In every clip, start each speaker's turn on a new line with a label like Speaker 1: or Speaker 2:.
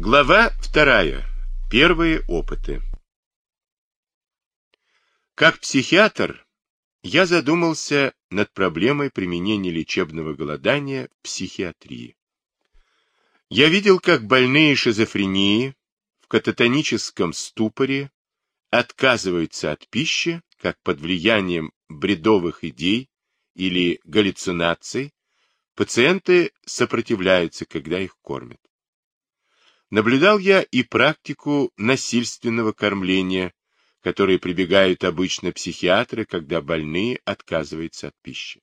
Speaker 1: Глава вторая. Первые опыты. Как психиатр, я задумался над проблемой применения лечебного голодания в психиатрии. Я видел, как больные шизофрении в кататоническом ступоре отказываются от пищи, как под влиянием бредовых идей или галлюцинаций пациенты сопротивляются, когда их кормят. Наблюдал я и практику насильственного кормления, которой прибегают обычно психиатры, когда больные отказываются от пищи.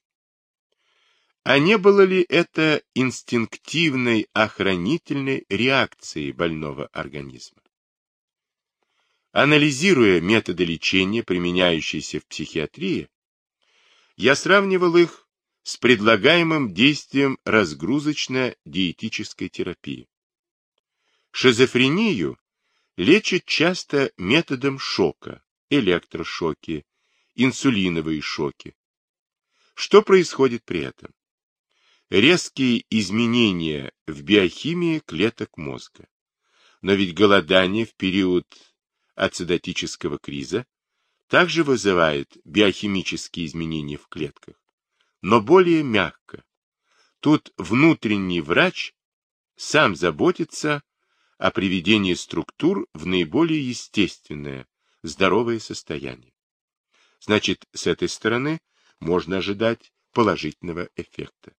Speaker 1: А не было ли это инстинктивной охранительной реакцией больного организма? Анализируя методы лечения, применяющиеся в психиатрии, я сравнивал их с предлагаемым действием разгрузочно-диетической терапии. Шизофрению лечат часто методом шока, электрошоки, инсулиновые шоки. Что происходит при этом? Резкие изменения в биохимии клеток мозга. Но ведь голодание в период ацидотического криза также вызывает биохимические изменения в клетках, но более мягко. Тут внутренний врач сам заботится о приведении структур в наиболее естественное, здоровое состояние. Значит, с этой стороны можно ожидать положительного эффекта.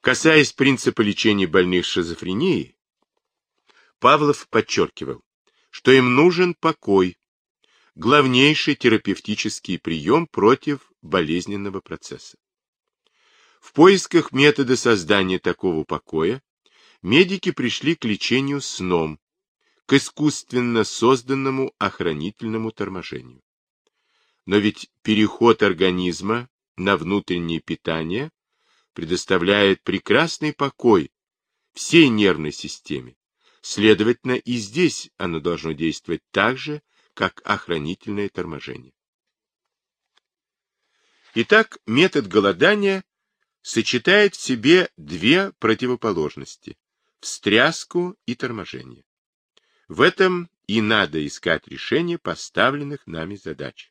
Speaker 1: Касаясь принципа лечения больных шизофренией, Павлов подчеркивал, что им нужен покой, главнейший терапевтический прием против болезненного процесса. В поисках метода создания такого покоя медики пришли к лечению сном, к искусственно созданному охранительному торможению. Но ведь переход организма на внутреннее питание предоставляет прекрасный покой всей нервной системе. Следовательно, и здесь оно должно действовать так же, как охранительное торможение. Итак, метод голодания сочетает в себе две противоположности встряску и торможение. В этом и надо искать решение поставленных нами задач.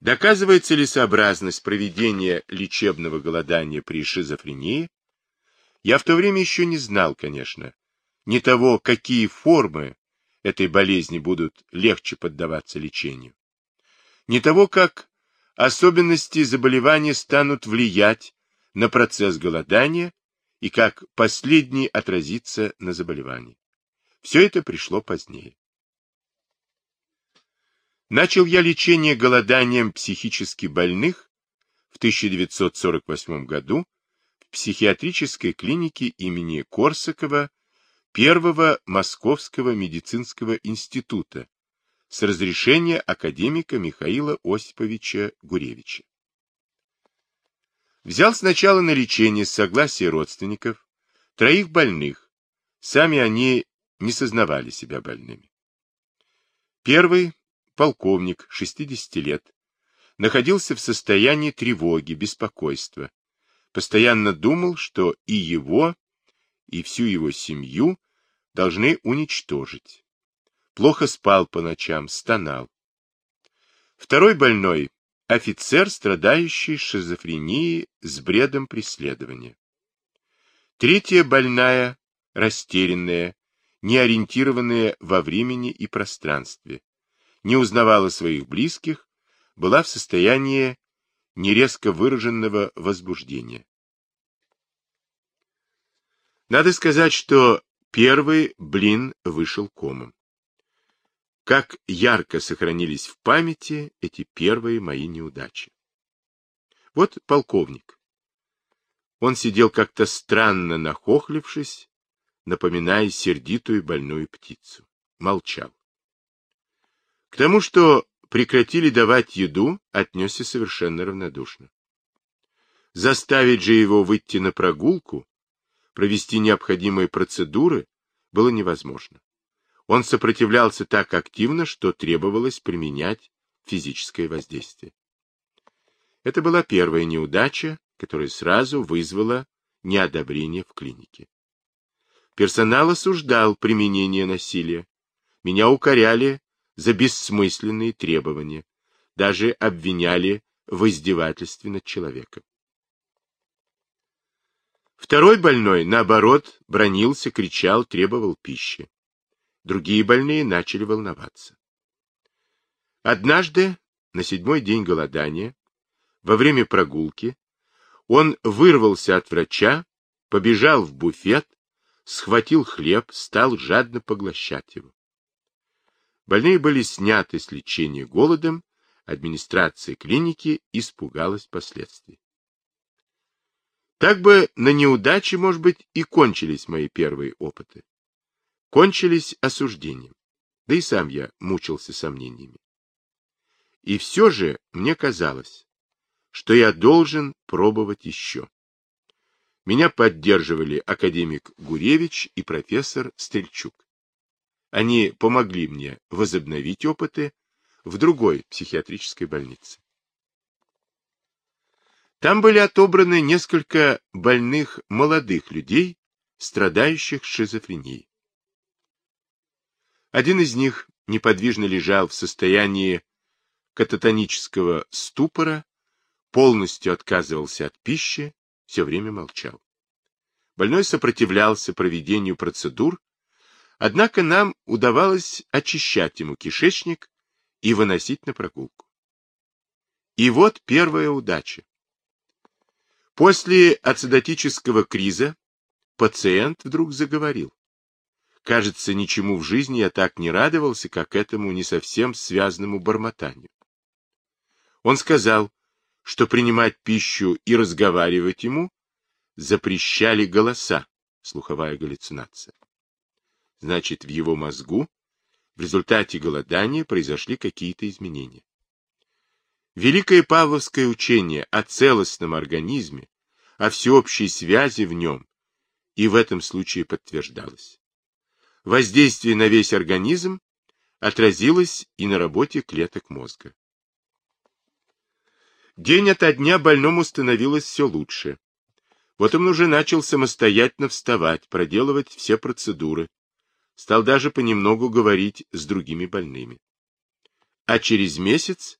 Speaker 1: Доказывает целесообразность проведения лечебного голодания при шизофрении, я в то время еще не знал, конечно, ни того, какие формы этой болезни будут легче поддаваться лечению, ни того, как особенности заболевания станут влиять на процесс голодания и как последний отразится на заболевании. Все это пришло позднее. Начал я лечение голоданием психически больных в 1948 году в психиатрической клинике имени Корсакова Первого Московского медицинского института с разрешения академика Михаила Осиповича Гуревича. Взял сначала на лечение с согласия родственников троих больных. Сами они не сознавали себя больными. Первый, полковник, 60 лет, находился в состоянии тревоги, беспокойства. Постоянно думал, что и его, и всю его семью должны уничтожить. Плохо спал по ночам, стонал. Второй больной Офицер, страдающий шизофренией с бредом преследования. Третья больная, растерянная, неориентированная во времени и пространстве, не узнавала своих близких, была в состоянии нерезко выраженного возбуждения. Надо сказать, что первый блин вышел комом. Как ярко сохранились в памяти эти первые мои неудачи. Вот полковник. Он сидел как-то странно нахохлившись, напоминая сердитую больную птицу. Молчал. К тому, что прекратили давать еду, отнесся совершенно равнодушно. Заставить же его выйти на прогулку, провести необходимые процедуры, было невозможно. Он сопротивлялся так активно, что требовалось применять физическое воздействие. Это была первая неудача, которая сразу вызвала неодобрение в клинике. Персонал осуждал применение насилия. Меня укоряли за бессмысленные требования. Даже обвиняли в издевательстве над человеком. Второй больной, наоборот, бронился, кричал, требовал пищи. Другие больные начали волноваться. Однажды, на седьмой день голодания, во время прогулки, он вырвался от врача, побежал в буфет, схватил хлеб, стал жадно поглощать его. Больные были сняты с лечения голодом, администрация клиники испугалась последствий. Так бы на неудаче, может быть, и кончились мои первые опыты. Кончились осуждением. Да и сам я мучился сомнениями. И все же мне казалось, что я должен пробовать еще. Меня поддерживали академик Гуревич и профессор Стрельчук. Они помогли мне возобновить опыты в другой психиатрической больнице. Там были отобраны несколько больных молодых людей, страдающих шизофренией. Один из них неподвижно лежал в состоянии кататонического ступора, полностью отказывался от пищи, все время молчал. Больной сопротивлялся проведению процедур, однако нам удавалось очищать ему кишечник и выносить на прогулку. И вот первая удача. После ацидотического криза пациент вдруг заговорил. Кажется, ничему в жизни я так не радовался, как этому не совсем связанному бормотанию. Он сказал, что принимать пищу и разговаривать ему запрещали голоса, слуховая галлюцинация. Значит, в его мозгу в результате голодания произошли какие-то изменения. Великое павловское учение о целостном организме, о всеобщей связи в нем и в этом случае подтверждалось. Воздействие на весь организм отразилось и на работе клеток мозга. День ото дня больному становилось все лучше. Вот он уже начал самостоятельно вставать, проделывать все процедуры. Стал даже понемногу говорить с другими больными. А через месяц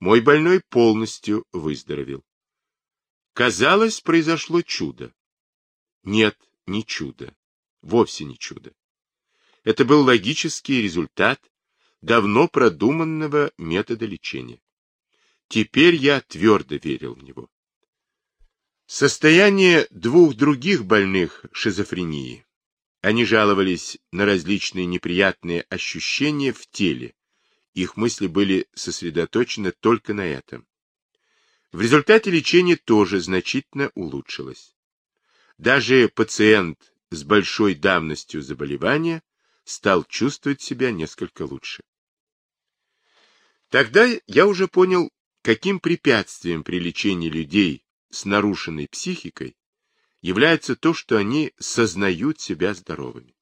Speaker 1: мой больной полностью выздоровел. Казалось, произошло чудо. Нет, не чудо. Вовсе не чудо. Это был логический результат давно продуманного метода лечения. Теперь я твердо верил в него. Состояние двух других больных шизофрении. Они жаловались на различные неприятные ощущения в теле, их мысли были сосредоточены только на этом. В результате лечение тоже значительно улучшилось. Даже пациент с большой давностью заболевания стал чувствовать себя несколько лучше. Тогда я уже понял, каким препятствием при лечении людей с нарушенной психикой является то, что они сознают себя здоровыми.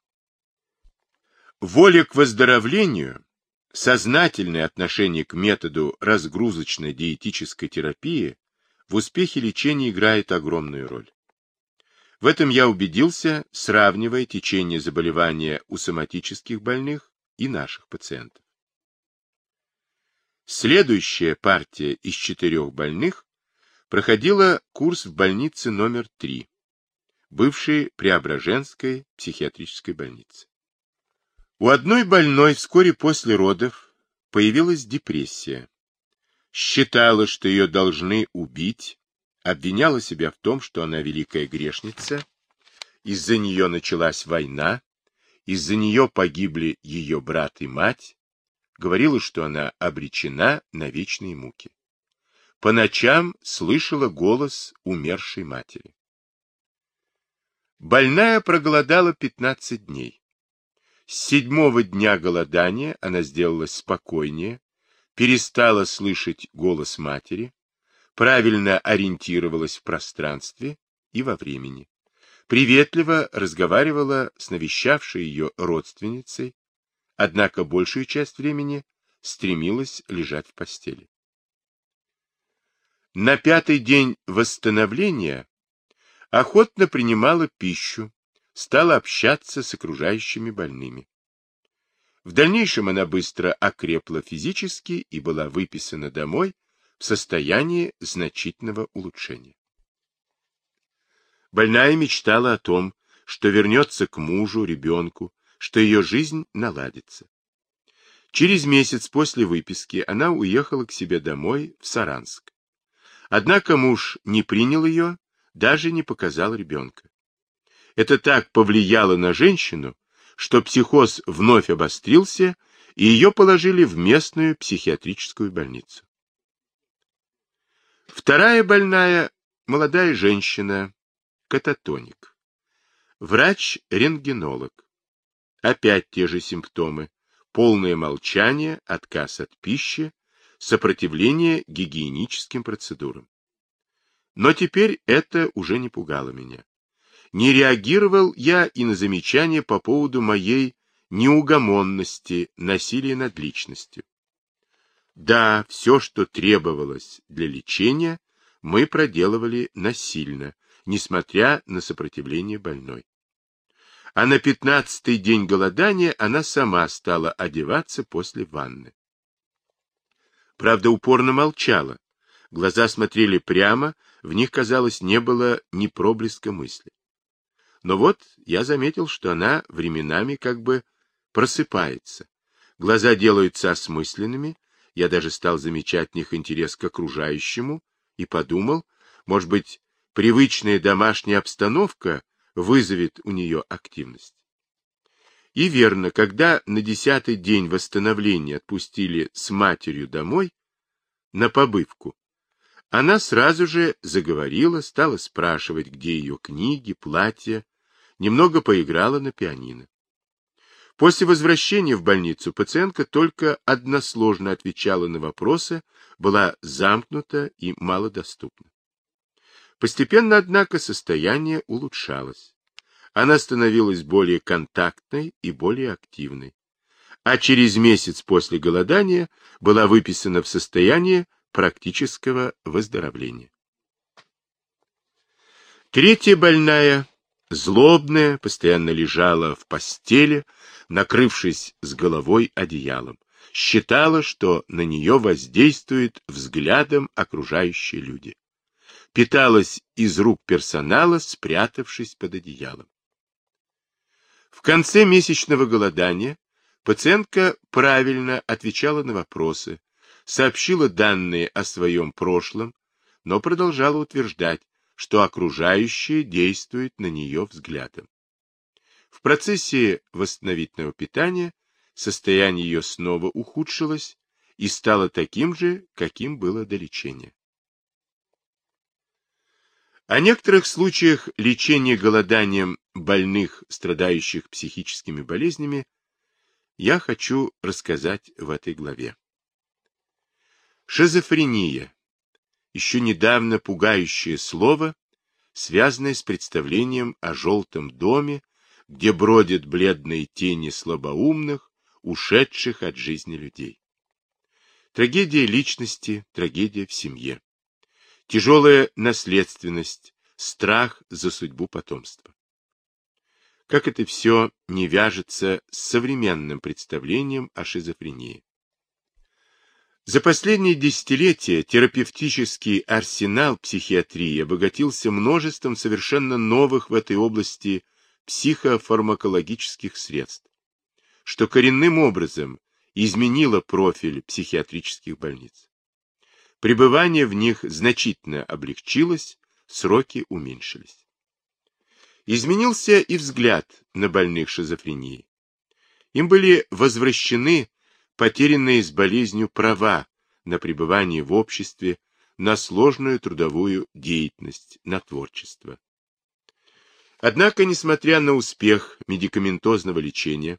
Speaker 1: Воля к выздоровлению Сознательное отношение к методу разгрузочной диетической терапии в успехе лечения играет огромную роль. В этом я убедился, сравнивая течение заболевания у соматических больных и наших пациентов. Следующая партия из четырех больных проходила курс в больнице номер 3, бывшей Преображенской психиатрической больнице. У одной больной вскоре после родов появилась депрессия. Считала, что ее должны убить, обвиняла себя в том, что она великая грешница, из-за нее началась война, из-за нее погибли ее брат и мать, говорила, что она обречена на вечные муки. По ночам слышала голос умершей матери. Больная проголодала 15 дней. С седьмого дня голодания она сделалась спокойнее, перестала слышать голос матери, правильно ориентировалась в пространстве и во времени, приветливо разговаривала с навещавшей ее родственницей, однако большую часть времени стремилась лежать в постели. На пятый день восстановления охотно принимала пищу, стала общаться с окружающими больными. В дальнейшем она быстро окрепла физически и была выписана домой в состоянии значительного улучшения. Больная мечтала о том, что вернется к мужу, ребенку, что ее жизнь наладится. Через месяц после выписки она уехала к себе домой в Саранск. Однако муж не принял ее, даже не показал ребенка. Это так повлияло на женщину, что психоз вновь обострился, и ее положили в местную психиатрическую больницу. Вторая больная – молодая женщина, кататоник. Врач-рентгенолог. Опять те же симптомы. Полное молчание, отказ от пищи, сопротивление гигиеническим процедурам. Но теперь это уже не пугало меня. Не реагировал я и на замечания по поводу моей неугомонности, насилия над личностью. Да, все, что требовалось для лечения, мы проделывали насильно, несмотря на сопротивление больной. А на пятнадцатый день голодания она сама стала одеваться после ванны. Правда, упорно молчала. Глаза смотрели прямо, в них, казалось, не было ни проблеска мысли. Но вот я заметил, что она временами как бы просыпается. Глаза делаются осмысленными, я даже стал замечать в них интерес к окружающему и подумал, может быть, привычная домашняя обстановка вызовет у нее активность. И верно, когда на десятый день восстановления отпустили с матерью домой на побывку, она сразу же заговорила, стала спрашивать, где ее книги, платья, немного поиграла на пианино. После возвращения в больницу пациентка только односложно отвечала на вопросы, была замкнута и малодоступна. Постепенно, однако, состояние улучшалось. Она становилась более контактной и более активной. А через месяц после голодания была выписана в состояние практического выздоровления. Третья больная Злобная постоянно лежала в постели, накрывшись с головой одеялом. Считала, что на нее воздействует взглядом окружающие люди. Питалась из рук персонала, спрятавшись под одеялом. В конце месячного голодания пациентка правильно отвечала на вопросы, сообщила данные о своем прошлом, но продолжала утверждать, что окружающее действует на нее взглядом. В процессе восстановительного питания состояние ее снова ухудшилось и стало таким же, каким было до лечения. О некоторых случаях лечения голоданием больных, страдающих психическими болезнями, я хочу рассказать в этой главе. Шизофрения еще недавно пугающее слово, связанное с представлением о желтом доме, где бродят бледные тени слабоумных, ушедших от жизни людей. Трагедия личности, трагедия в семье. Тяжелая наследственность, страх за судьбу потомства. Как это все не вяжется с современным представлением о шизофрении. За последние десятилетия терапевтический арсенал психиатрии обогатился множеством совершенно новых в этой области психофармакологических средств, что коренным образом изменило профиль психиатрических больниц. Пребывание в них значительно облегчилось, сроки уменьшились. Изменился и взгляд на больных шизофренией. Им были возвращены потерянные с болезнью права на пребывание в обществе, на сложную трудовую деятельность, на творчество. Однако, несмотря на успех медикаментозного лечения,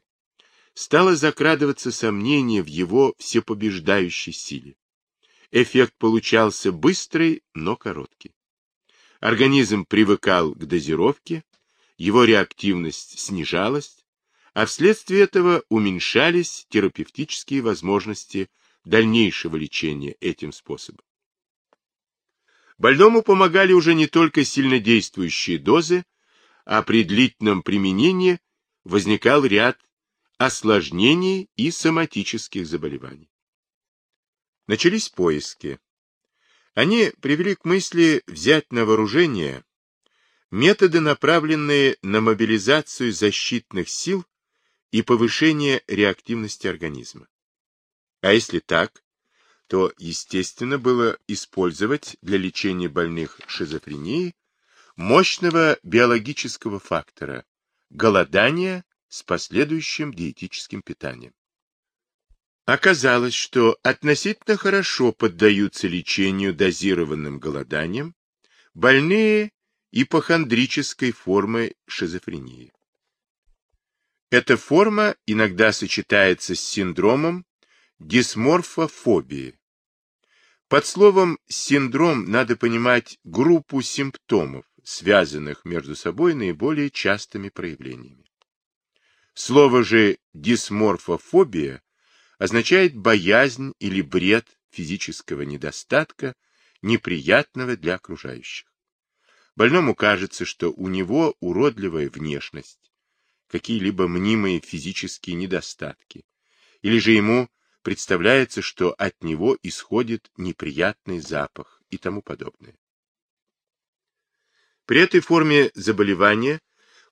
Speaker 1: стало закрадываться сомнение в его всепобеждающей силе. Эффект получался быстрый, но короткий. Организм привыкал к дозировке, его реактивность снижалась, а вследствие этого уменьшались терапевтические возможности дальнейшего лечения этим способом. Больному помогали уже не только сильнодействующие дозы, а при применении возникал ряд осложнений и соматических заболеваний. Начались поиски. Они привели к мысли взять на вооружение методы, направленные на мобилизацию защитных сил и повышение реактивности организма. А если так, то естественно было использовать для лечения больных шизофренией мощного биологического фактора – голодания с последующим диетическим питанием. Оказалось, что относительно хорошо поддаются лечению дозированным голоданием больные ипохондрической формой шизофрении. Эта форма иногда сочетается с синдромом дисморфофобии. Под словом «синдром» надо понимать группу симптомов, связанных между собой наиболее частыми проявлениями. Слово же «дисморфофобия» означает боязнь или бред физического недостатка, неприятного для окружающих. Больному кажется, что у него уродливая внешность, какие-либо мнимые физические недостатки, или же ему представляется, что от него исходит неприятный запах и тому подобное. При этой форме заболевания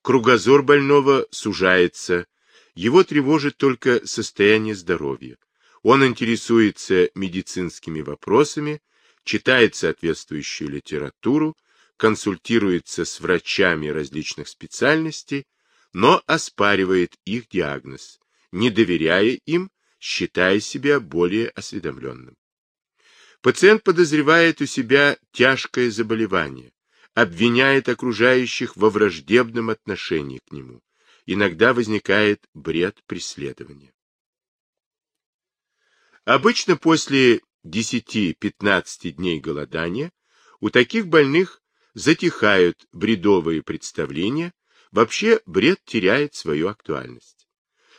Speaker 1: кругозор больного сужается, его тревожит только состояние здоровья. Он интересуется медицинскими вопросами, читает соответствующую литературу, консультируется с врачами различных специальностей, но оспаривает их диагноз, не доверяя им, считая себя более осведомленным. Пациент подозревает у себя тяжкое заболевание, обвиняет окружающих во враждебном отношении к нему, иногда возникает бред преследования. Обычно после 10-15 дней голодания у таких больных затихают бредовые представления, вообще бред теряет свою актуальность.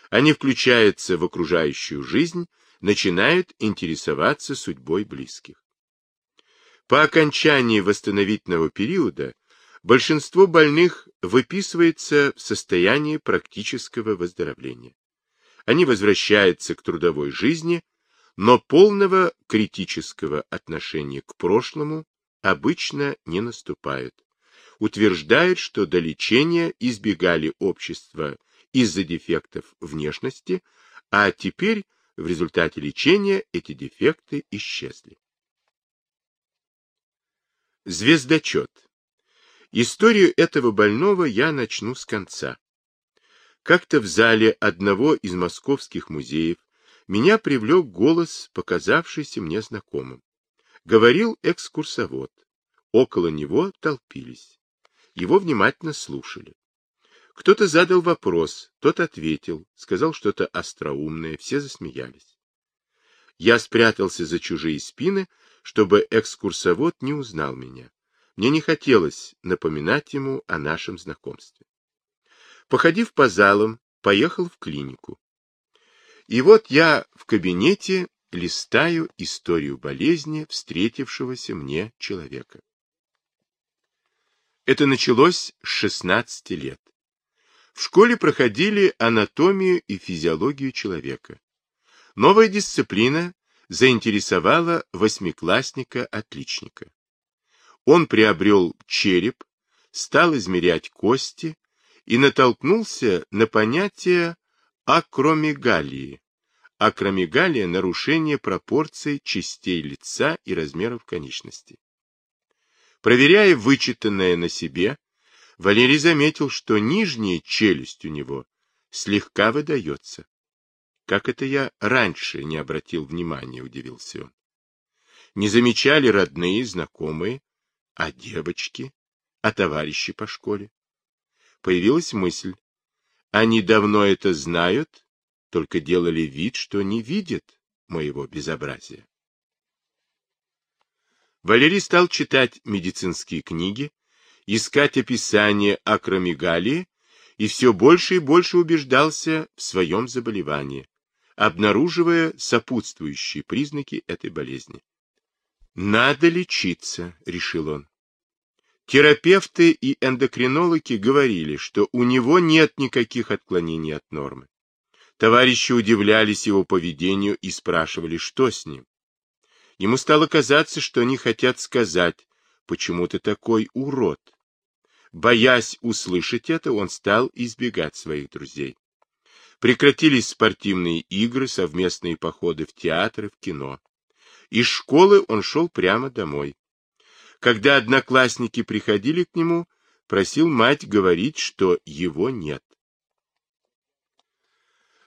Speaker 1: Они включаются в окружающую жизнь, начинают интересоваться судьбой близких. По окончании восстановительного периода большинство больных выписывается в состоянии практического выздоровления. Они возвращаются к трудовой жизни, но полного критического отношения к прошлому обычно не наступает. Утверждают, что до лечения избегали общества из-за дефектов внешности, а теперь в результате лечения эти дефекты исчезли. Звездочет. Историю этого больного я начну с конца. Как-то в зале одного из московских музеев меня привлек голос, показавшийся мне знакомым. Говорил экскурсовод. Около него толпились. Его внимательно слушали. Кто-то задал вопрос, тот ответил, сказал что-то остроумное, все засмеялись. Я спрятался за чужие спины, чтобы экскурсовод не узнал меня. Мне не хотелось напоминать ему о нашем знакомстве. Походив по залам, поехал в клинику. И вот я в кабинете листаю историю болезни встретившегося мне человека. Это началось с 16 лет. В школе проходили анатомию и физиологию человека. Новая дисциплина заинтересовала восьмиклассника-отличника. Он приобрел череп, стал измерять кости и натолкнулся на понятие акромегалии. Акромегалия – нарушение пропорций частей лица и размеров конечностей. Проверяя вычитанное на себе, Валерий заметил, что нижняя челюсть у него слегка выдается. Как это я раньше не обратил внимания, удивился он. Не замечали родные, знакомые, а девочки? А товарищи по школе? Появилась мысль. Они давно это знают, только делали вид, что не видят моего безобразия. Валерий стал читать медицинские книги, искать описание акромегалии и все больше и больше убеждался в своем заболевании, обнаруживая сопутствующие признаки этой болезни. Надо лечиться, решил он. Терапевты и эндокринологи говорили, что у него нет никаких отклонений от нормы. Товарищи удивлялись его поведению и спрашивали, что с ним. Ему стало казаться, что они хотят сказать, почему ты такой урод. Боясь услышать это, он стал избегать своих друзей. Прекратились спортивные игры, совместные походы в театры, в кино. Из школы он шел прямо домой. Когда одноклассники приходили к нему, просил мать говорить, что его нет.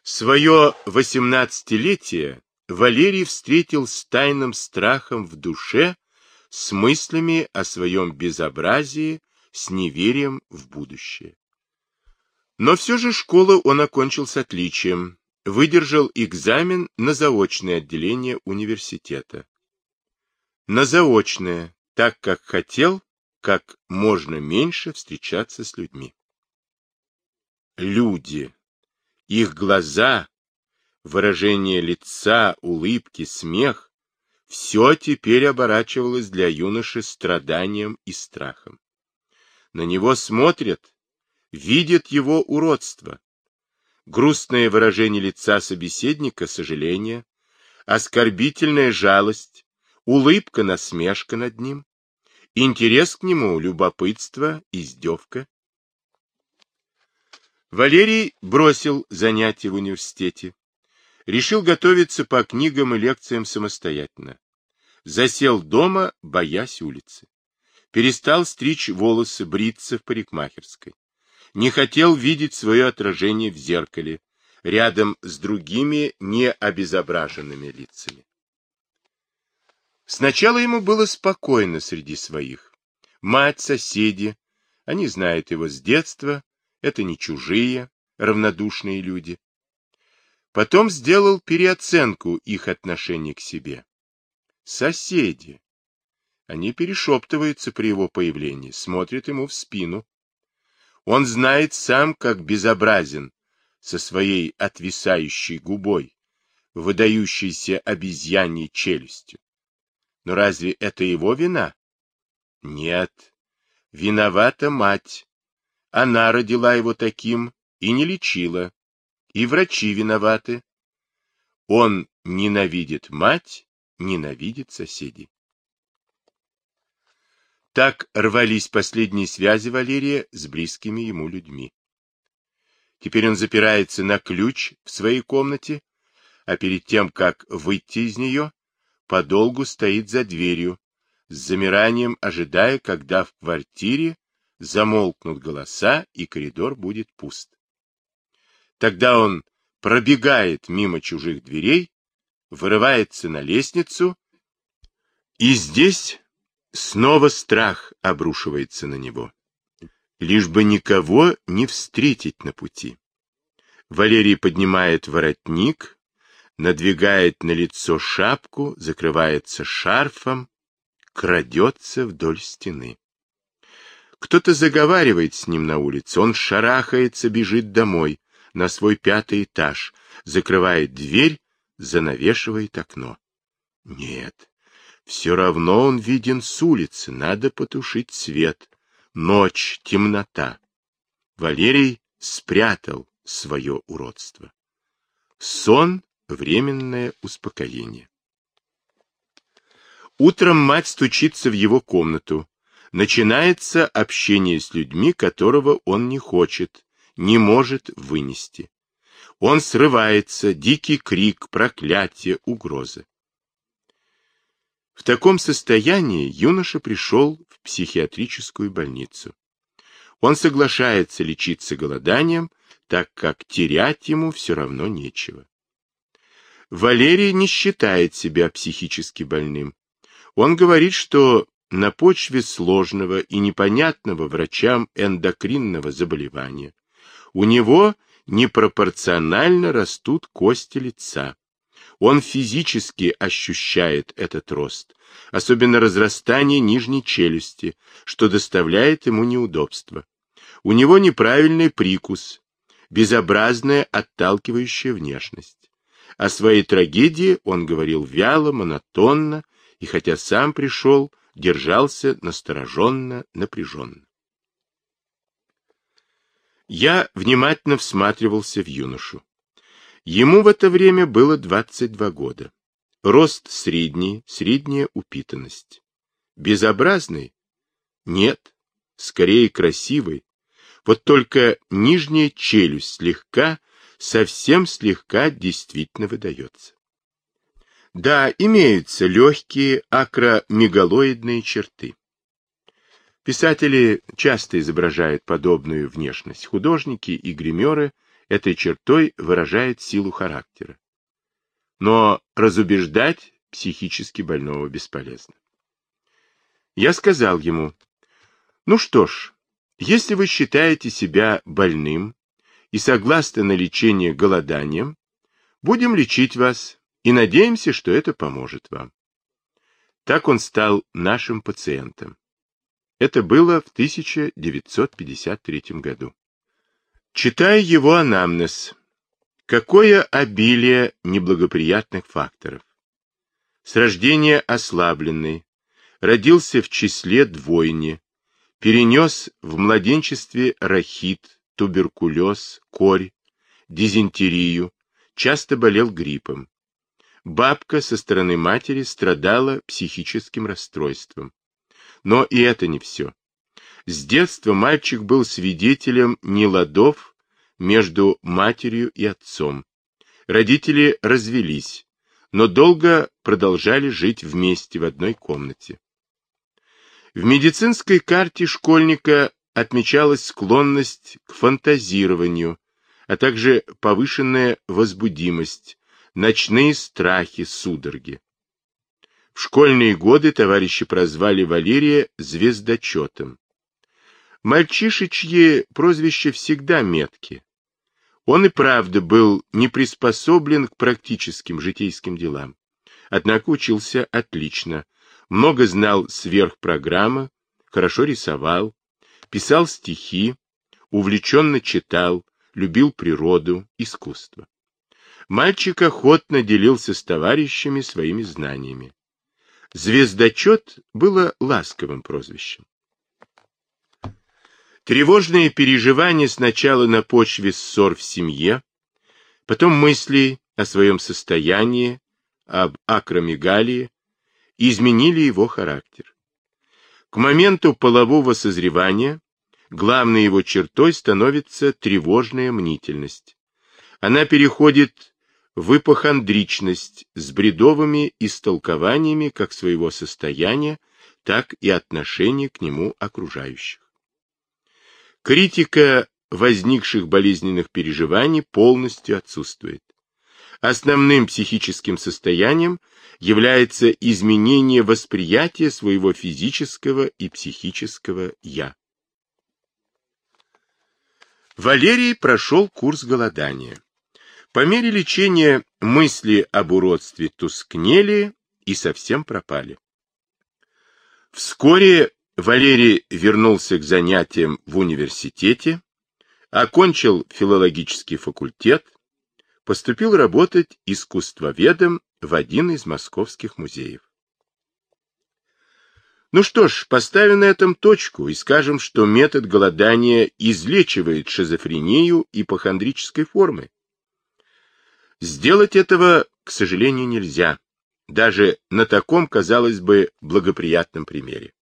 Speaker 1: Свое восемнадцатилетие Валерий встретил с тайным страхом в душе, с мыслями о своем безобразии, с неверием в будущее. Но все же школу он окончил с отличием, выдержал экзамен на заочное отделение университета. На заочное, так как хотел, как можно меньше встречаться с людьми. Люди, их глаза, выражение лица, улыбки, смех — все теперь оборачивалось для юноши страданием и страхом. На него смотрят, видят его уродство. Грустное выражение лица собеседника — сожаление, оскорбительная жалость, улыбка, насмешка над ним, интерес к нему, любопытство, издевка. Валерий бросил занятия в университете. Решил готовиться по книгам и лекциям самостоятельно. Засел дома, боясь улицы. Перестал стричь волосы, бриться в парикмахерской. Не хотел видеть свое отражение в зеркале, рядом с другими необезображенными лицами. Сначала ему было спокойно среди своих. Мать, соседи, они знают его с детства, это не чужие, равнодушные люди. Потом сделал переоценку их отношения к себе. Соседи. Они перешептываются при его появлении, смотрят ему в спину. Он знает сам, как безобразен со своей отвисающей губой, выдающейся обезьяньей челюстью. Но разве это его вина? Нет. Виновата мать. Она родила его таким и не лечила. И врачи виноваты. Он ненавидит мать, ненавидит соседей. Так рвались последние связи Валерия с близкими ему людьми. Теперь он запирается на ключ в своей комнате, а перед тем, как выйти из нее, подолгу стоит за дверью, с замиранием ожидая, когда в квартире замолкнут голоса и коридор будет пуст. Тогда он пробегает мимо чужих дверей, вырывается на лестницу, и здесь снова страх обрушивается на него. Лишь бы никого не встретить на пути. Валерий поднимает воротник, надвигает на лицо шапку, закрывается шарфом, крадется вдоль стены. Кто-то заговаривает с ним на улице, он шарахается, бежит домой, на свой пятый этаж, закрывает дверь, занавешивает окно. Нет, все равно он виден с улицы, надо потушить свет. Ночь, темнота. Валерий спрятал свое уродство. Сон временное успокоение. Утром мать стучится в его комнату. Начинается общение с людьми, которого он не хочет, не может вынести. Он срывается, дикий крик, проклятие, угроза. В таком состоянии юноша пришел в психиатрическую больницу. Он соглашается лечиться голоданием, так как терять ему все равно нечего. Валерий не считает себя психически больным. Он говорит, что на почве сложного и непонятного врачам эндокринного заболевания у него непропорционально растут кости лица. Он физически ощущает этот рост, особенно разрастание нижней челюсти, что доставляет ему неудобства. У него неправильный прикус, безобразная отталкивающая внешность. О своей трагедии он говорил вяло, монотонно, и хотя сам пришел держался настороженно, напряженно. Я внимательно всматривался в юношу. Ему в это время было 22 года. Рост средний, средняя упитанность. Безобразный? Нет, скорее красивый. Вот только нижняя челюсть слегка, совсем слегка действительно выдается. Да, имеются легкие акромегалоидные черты. Писатели часто изображают подобную внешность. Художники и гримеры этой чертой выражают силу характера. Но разубеждать психически больного бесполезно. Я сказал ему, ну что ж, если вы считаете себя больным и согласны на лечение голоданием, будем лечить вас и надеемся, что это поможет вам. Так он стал нашим пациентом. Это было в 1953 году. Читая его анамнез, какое обилие неблагоприятных факторов. С рождения ослабленный, родился в числе двойни, перенес в младенчестве рахит, туберкулез, корь, дизентерию, часто болел гриппом. Бабка со стороны матери страдала психическим расстройством. Но и это не все. С детства мальчик был свидетелем неладов между матерью и отцом. Родители развелись, но долго продолжали жить вместе в одной комнате. В медицинской карте школьника отмечалась склонность к фантазированию, а также повышенная возбудимость, ночные страхи, судороги. В школьные годы товарищи прозвали Валерия звездочетом. Мальчишечье прозвище всегда метки. Он и правда был не приспособлен к практическим житейским делам. Однако учился отлично, много знал сверх программы, хорошо рисовал, писал стихи, увлеченно читал, любил природу, искусство. Мальчик охотно делился с товарищами своими знаниями. Звездочет было ласковым прозвищем. Тревожные переживания сначала на почве ссор в семье, потом мысли о своем состоянии, об акромегалии, изменили его характер. К моменту полового созревания главной его чертой становится тревожная мнительность. Она переходит в ипохондричность с бредовыми истолкованиями как своего состояния, так и отношения к нему окружающих. Критика возникших болезненных переживаний полностью отсутствует. Основным психическим состоянием является изменение восприятия своего физического и психического «я». Валерий прошел курс голодания. По мере лечения мысли об уродстве тускнели и совсем пропали. Вскоре Валерий вернулся к занятиям в университете, окончил филологический факультет, поступил работать искусствоведом в один из московских музеев. Ну что ж, поставим на этом точку и скажем, что метод голодания излечивает шизофрению ипохондрической формы. Сделать этого, к сожалению, нельзя, даже на таком, казалось бы, благоприятном примере.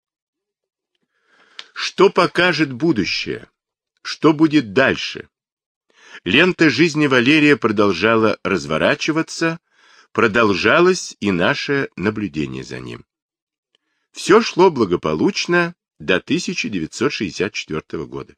Speaker 1: Что покажет будущее? Что будет дальше? Лента жизни Валерия продолжала разворачиваться, продолжалось и наше наблюдение за ним. Все шло благополучно до 1964 года.